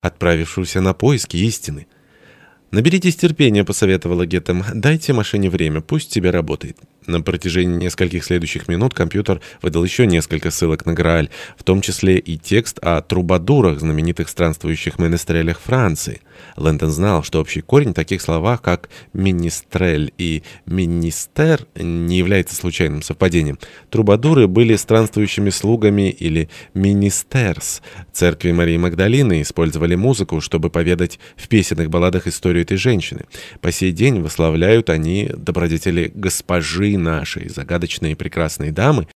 отправившегося на поиски истины. «Наберитесь терпения», — посоветовала Геттем. «Дайте машине время, пусть тебе работает». На протяжении нескольких следующих минут компьютер выдал еще несколько ссылок на Грааль, в том числе и текст о трубадурах, знаменитых странствующих менестрелях Франции. Лэнтон знал, что общий корень в таких словах, как «министрель» и «министер» не является случайным совпадением. Трубадуры были странствующими слугами или «министерс». Церкви Марии Магдалины использовали музыку, чтобы поведать в песенных балладах историю этой женщины. По сей день выславляют они добродетели госпожи нашей, загадочные и прекрасные дамы,